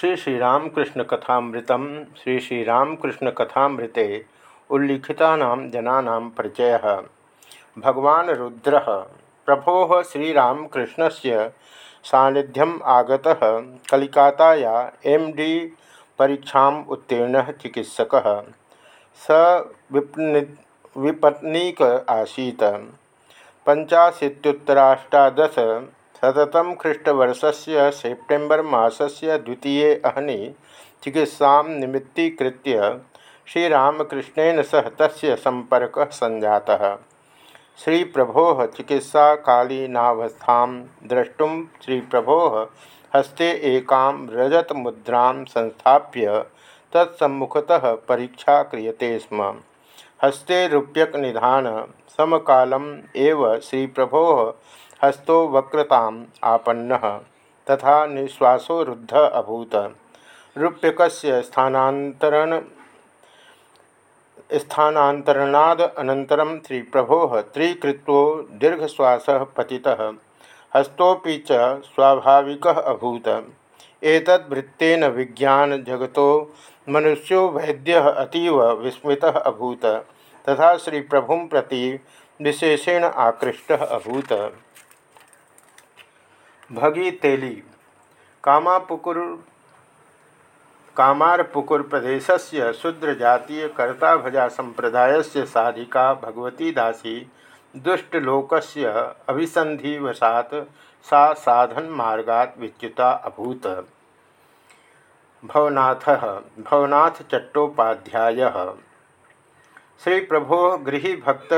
श्री श्रीरामकृष्ण कथामृत श्री श्रीरामकृष्ण कथामृते उल्लिखिता जना परिचय। भगवान रुद्र प्रभो श्रीरामकृष्ण से सानिध्यम आगता कलिकाताया एम डी परीक्षा उत्तीर्ण चिकित्सक। स विपत्नीक आसीत। पंचाशीतुतराष्टादश शततम ख्रीष्टवर्ष से सेप्टेम्बर मसस्य द्वितीय अहनी चिकित्सा निमित्तीकृत श्रीरामकृष्णन सह संजाता श्री प्रभो चिकित्सा कालीनावस्था द्रष्टुम श्री प्रभो हस्ते एकां रजत मुद्रा संस्थाप्य तत्सम्मुखतः परीक्षा क्रियते स्म। हस्ते रूप्यक निधान समकालम एव श्री प्रभो हस्तो वक्रता आपन्न तथा निश्वासो रुद्ध अभूत। रूप्यक स्थानातरण स्थानातरणाद अनन्तरं श्री प्रभो त्रीकृत्वो दीर्घश्वास पति हस्तोपि च स्वाभाविक अभूत। एतद्वृत्तेन विज्ञान जगतो मनुष्यो वैद्य अतीव विस्मृतः अभूत। तथा श्री प्रभु प्रति विशेषेण आकृष्ट अभूत। भगी तेली कामापुकुर कामारपुकुर प्रदेश से शूद्र जातीय कर्ताभजा संप्रदाय से साधिका भगवती दासी दुष्टलोकस्य अभिसंधिवशात सा साधन मार्गात विच्युता अभूत। भवनाथ भवनाथ चट्टोपाध्याय श्री प्रभो गृहभक्त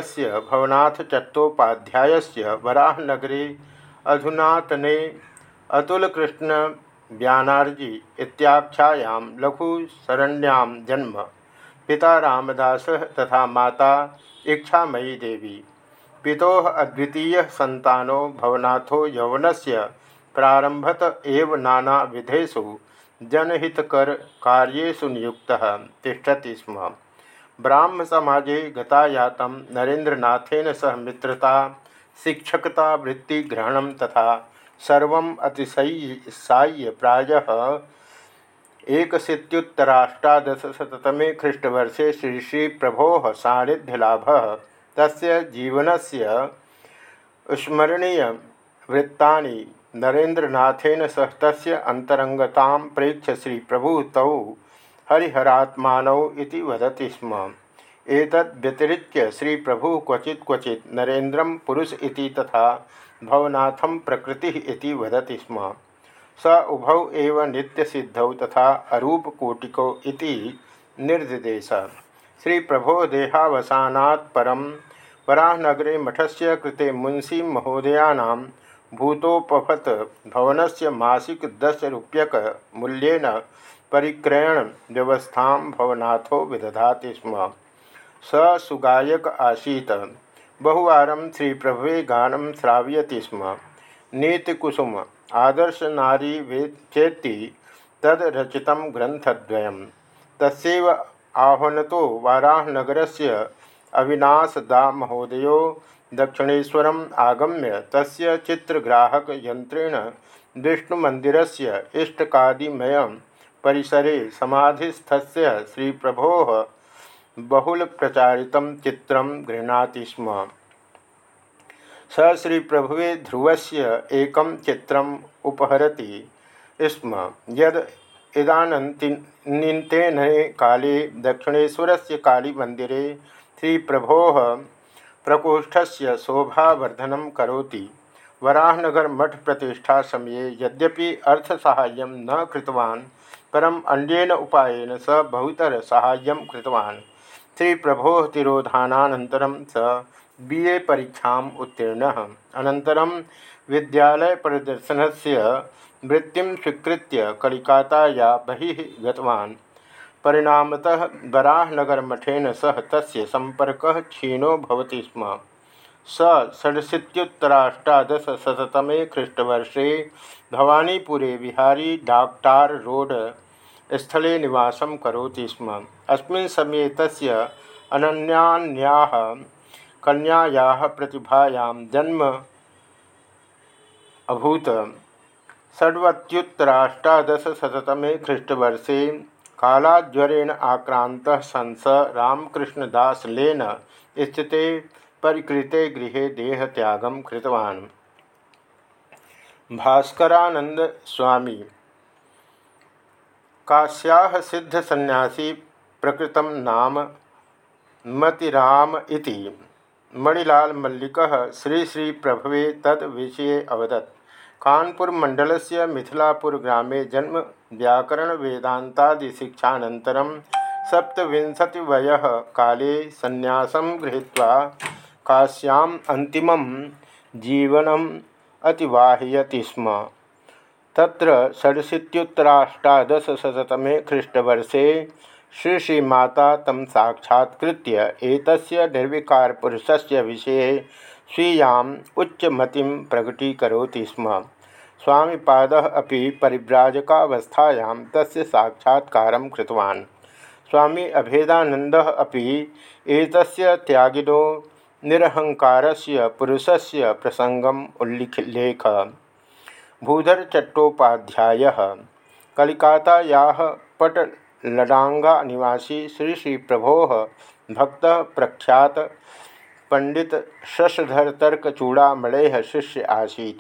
भवनाथ चट्टोपाध्याय वराहनगरे अधुनातने अतुलकृष्ण व्यानार्जी इत्याख्यायां लघुशरण्यां जन्म। पिता रामदास तथा माता इच्छामयी देवी। पिता अद्वितीय संतानो भवनाथो यौवनस्य प्रारंभत एव नाना विधेषु जनहितकर कार्येषु नियुक्तः तिष्ठति स्म। ब्राह्म समाजे गतायात नरेन्द्रनाथेन सह मित्रता शिक्षकता वृत्तिग्रहण तथा सर्व अतिशय्य प्राय एकशीत्युत्तराष्टादशतमे ख्रीष्टवर्षे श्री श्री प्रभो सानिध्यलाभ तस्य जीवनस्य स्मरणीय वृत्ता नरेन्द्रनाथेन सह तस्य अंतरंगतां प्रेक्ष्य श्री प्रभु तौ हरिहरात्मानौ इति वदति स्म। एतद्व्यतिरिच्य श्री प्रभु क्वचि क्वचि नरेन्द्र पुरुष इति तथा भवनाथम प्रकृति इति वदति स्म। स उभौ एव नित्यसिद्धौ तथा अरूपकोटिकौ इति निर्दिदेश। श्री प्रभो देहावसानात् परं वराहनगरे मठस्य कृते मुंशी महोदयानां भूतोपभत भवनस्य मासिक दश रूप्यक मूल्येन परिक्रयण व्यवस्था भवनाथो विदधाति स्म। स सुगायक आसीत। बहुवार श्री प्रभु गान श्रावयति स्म। नीतिकुसुम, आदर्श नारी चेती तदरचित ग्रंथद्वय तस्व आह्वनतो वाराहनगर से अविनाश दा महोदय दक्षिणेशर आगम्य तस्य चित्रग्राहक यंत्रेण विष्णुमंदिर से परिसरे समाधिस्थस्य श्री प्रभो बहुल प्रचारित चित्र गृह्णाति स्म। स श्री प्रभु ध्रुव से एक चित्र उपहरती स्म। यद इदानींतेन काले दक्षिणेशर से कालीमंदिरे श्री प्रभो प्रकोष्ठ से शोभावर्धन करोति। वराहनगर मठ प्रतिष्ठा समय यद्यपि अर्थसहाय न कृतवान्, परम अन्यन उपायन स बहुतर कृतवान्। श्री प्रभो तिरोधानानन्तरं स बी ए परीक्षा उत्तीर्ण। अनन्तरं विद्यालय प्रदर्शन से वृत्ति स्वीकृत कलिकाताया बहिः परिणामतः वराहनगरमठेन सह तस्य सम्पर्कः क्षीणो स्म। स षड्शीत्युत्तराष्टादशशततमे ख्रीष्टवर्षे भवानीपुरे विहारी डाक्टार रोड स्थले निवास करोति स्म। अस्मिन् समये तस्य अनन्यान्याः कन्यायाः प्रतिभायां जन्म अभूत। षड्वत्युत्तराष्टादशशततमे ख्रीष्टवर्षे कालाज्वरेण आक्रान्तः स रामकृष्णदासलेन स्थिते परिकृते गृहे देहत्यागं कृतवान्। भास्करानंद स्वामी काश्याः सिद्ध सन्यासी प्रकृत नाम मतिराम इति। मणिलाल मल्लिक श्री श्री प्रभवे तद विषय अवदत्। कानपुर मंडल से मिथिलापुर ग्रामे जन्म व्याकरण वेदांतादि सप्तविंशतिवय काले संन्यासं गृहीत्वा काश्याम् अंतिमं जीवनम् अतिवाहयति स्म। तत्र षडशीत्युत्तराष्टादशशततमे ख्रीष्टवर्षे श्री श्रीमाता तं साक्षात्कृत्य एतस्य निर्विकारपुरुषस्य विषये स्वीयाम् उच्चमतिं प्रकटीकरोति स्म। स्वामिपादः अपि परिव्राजकावस्थायां तस्य साक्षात्कारं कृतवान्। स्वामी अभेदानन्दः अपि एतस्य त्यागिनो निरहंकारस्य पुरुषस्य प्रसंगम उल्लिख भूधर चट्टोपाध्याय कलिकाताया पटलडांगा निवासी श्री श्री प्रभो भक्त प्रख्यात पंडित शशधर तर्कचूड़ामणे शिष्य आसी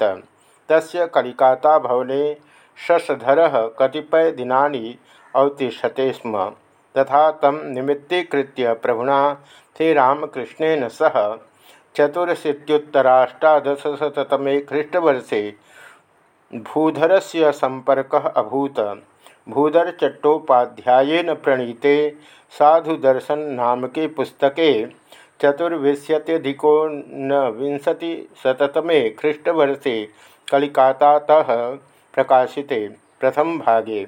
तस्य कलिकाता भवने शशधर कतिपय दिनानि अवतिषते स्म। तथा तम निमित्तीकृत्य प्रभुना श्रीरामकृष्णन सह चतुरशीत्युत्तराष्टादशशततमे ख्रीष्टवर्षे भूधर से संपर्क अभूत। भूधर चट्टोपाध्यायन प्रणीते साधुदर्शन नामके पुस्तके चतुर्विंशत्यधिकोनविंशतिशततमे ख्रीष्टवर्षे कलिकातातः प्रकाशिते प्रथम भागे।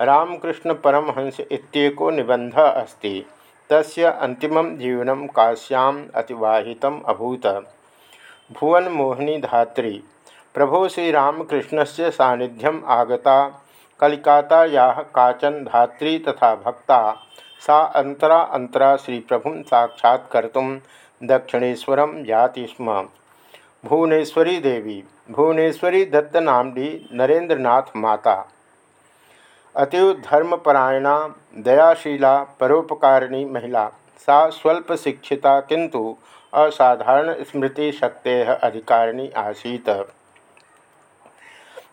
रामकृष्ण परमहंस इत्येको निबंध अस्ति। तस्य अंतिमं जीवनं काश्याम् अतिवाहितम् अभूत। भुवनमोहिनी धात्री। प्रभो श्रीरामकृष्ण से सानिध्यम आगता। कलिकातायाः काचन धात्री तथा भक्ता, सा अंतरा अंतरा श्री प्रभु साक्षात्कर्तुं दक्षिणेश्वरं जाति स्म। भुवनेश्वरी देवी, भुवनेश्वरी दत्तनाम्नी नरेंद्रनाथ माता। अतीव धर्मपरायणा, दयाशीला, परोपकारिणी महिला, सा स्वल्प शिक्षिता किंतु असाधारण स्मृति शक्ते अधिकारिणी आसीत।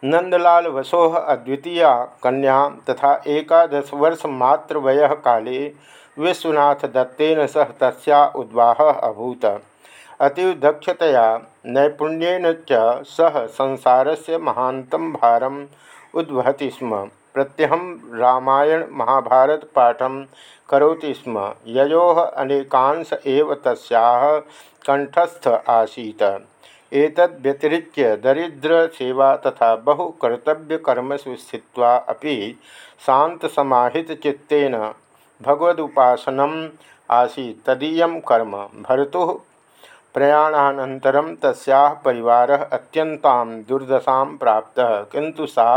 नंदलाल वसो अद्वितीया कन्या तथा एकादश वर्ष मात्र वय काले विश्वनाथ दत्तेन सह तस्या उद्वाह अभूत। अतीव दक्षतया नैपुण्यन च सह संसारस्य महान्तं भारम उद्वहति स्म। प्रत्यहम रामायण महाभारत पाठम करोति स्म। यो अनेकांश एव तस्याः कंठस्थ आसीत। एतद्व्यतिरिच्य दरिद्र सेवा तथा बहु कर्तव्यकर्मसु स्थित्वा अपि शान्तसमाहितचित्तेन भगवदुपासनम् आसीत्। तदीयं कर्म। भर्तुः प्रयाणानन्तरं तस्याः परिवारः अत्यन्तां दुर्दशां प्राप्तः, किन्तु सा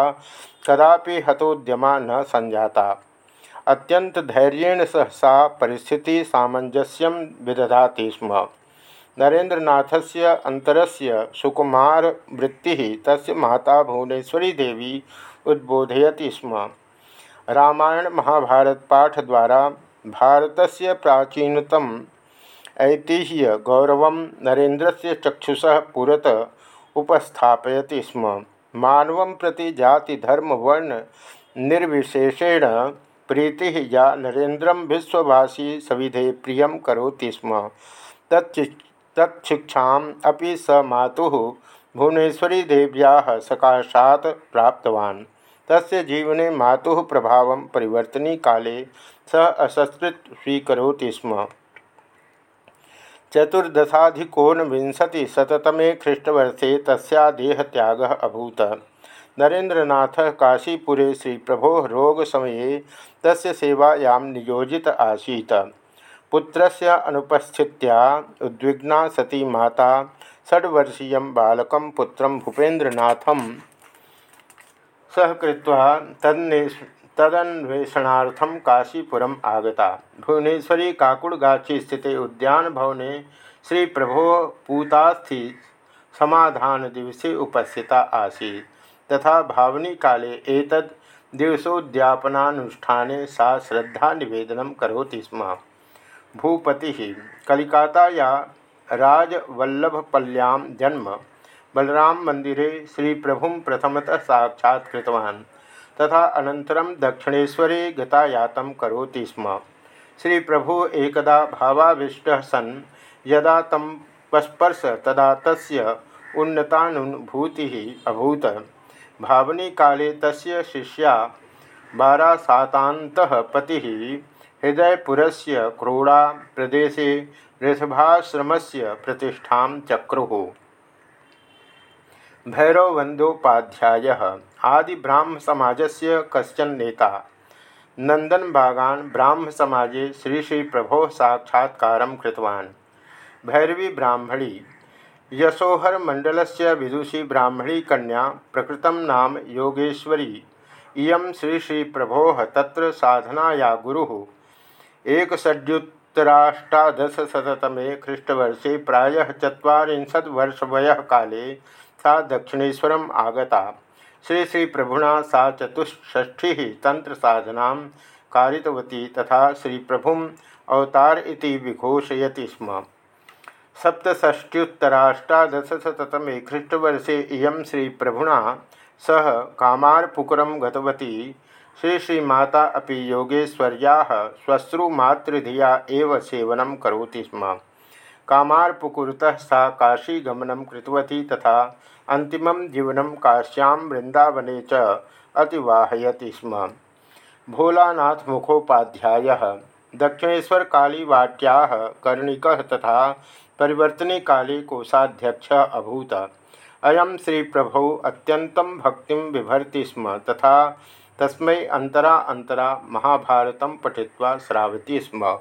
कदापि हतोद्यमा न संजाता अत्यंत धैर्येण सह सा परिस्थिति सामंजस्यम विदधाति स्म। नरेन्द्रनाथस्य अंतरस्य सुकुमार वृत्ति तस्य माता भुवनेश्वरी देवी उद्बोधयति स्म। रामायण महाभारत पाठ द्वारा भारतस्य प्राचीनतम ऐतिह्य गौरव नरेन्द्र से चक्षुष पुरत उपस्थापयति स्म। मानव प्रति जाति, धर्म, वर्ण निर्विशेषेण प्रीति या नरेन्द्र विश्ववासी सविधे प्रिय कौती स्म। तत्शिक्षा अभी स मातु भुवनेश्वरी देव्या सकाशात प्राप्तवान्। तस्य जीवने मातुः प्रभाव परिवर्तनी काले स असंस्कृत स्वीकरोति स्म। चतुर्दशाधिकोनविंशतिशततमे ख्रीष्टवर्षे तस्या देहत्यागः अभूत। नरेन्द्रनाथः काशीपुरे श्रीप्रभोः रोगसमये तस्य सेवायां नियोजित आसीत्। पुत्रस्य अनुपस्थित्या उद्विग्ना सती माता, षड्वर्षीय बालकं पुत्रं भूपेन्द्रनाथं सहकृत्वा तन्ने तदन्वेषणार्थं काशीपुरम् आगता। भुवनेश्वरी काकुड़गाछी स्थिते उद्यान भवने श्री प्रभो पूतास्थि समाधान दिवसे उपस्थिता आसी तथा भावनी काले एतद् दिवसोद्यापनानुष्ठाने सा श्रद्धा निवेदन करोति स्म। भूपति कलिकाताया राजवल्लभपल्यां जन्म बलराम मंदिरे श्री प्रभु प्रथमतः साक्षात्तवान् तथा अनन्तरं दक्षिणेश्वरे गतायातं करोति स्म। श्री प्रभु एकदा भावाविष्ट सन्, यदा तं पस्पर्श तदा तस्य अभूत। भावनी काले तस्य शिष्या बारासातान्तः पतिः हृदयपुरस्य क्रोड़ा प्रदेश प्रदेशे ऋषभाश्रमस्य प्रतिष्ठा चक्रु। भैरववंदोपाध्याय आदि ब्राह्म समाजस्य कश्चन नेता। नंदन बागान ब्राह्म समाजे श्री श्री प्रभो साक्षात्कार भैरवी ब्राह्मणी यशोहर मंडल से विदुषी ब्राह्मणी कन्या, प्रकृत नाम योगेश्वरी। इं श्री श्री प्रभो तत्र साधनाया गुरु एक षड्युत्तराष्टादशतमे ख्रीष्टवर्षे प्रायः चुरीशद्वर्षवय काले सा दक्षिणेशर आगता। श्री श्री प्रभुना सा चतुष्ठी तंत्र साधना कारितवती तथा श्री प्रभु अवतार इति विघोषयति स्म। सप्तष्ट्युत्तराष्टादशतमे ख्रीष्टवर्षे इं श्री प्रभुना सह कामारपुकुरं गतवती। श्री श्रीमाता अपि योगेश्वर्या श्वश्रुमातृधिया सेवनं करोति स्म। कामारपुकुरतः सा काशीगमनं कृतवती तथा अन्तिमं जीवनं काश्यां अतिवाहयति स्म। भोलानाथमुखोपाध्यायः, दक्षिणेश्वरकालीवाट्याः कर्णिकः तथा परिवर्तने काले अभूत। अयम श्री प्रभौ अत्यंतं भक्ति बिभर्ति स्म तथा तस्मै अंतरा अंतरा महाभारत पठित्वा श्रावती स्म।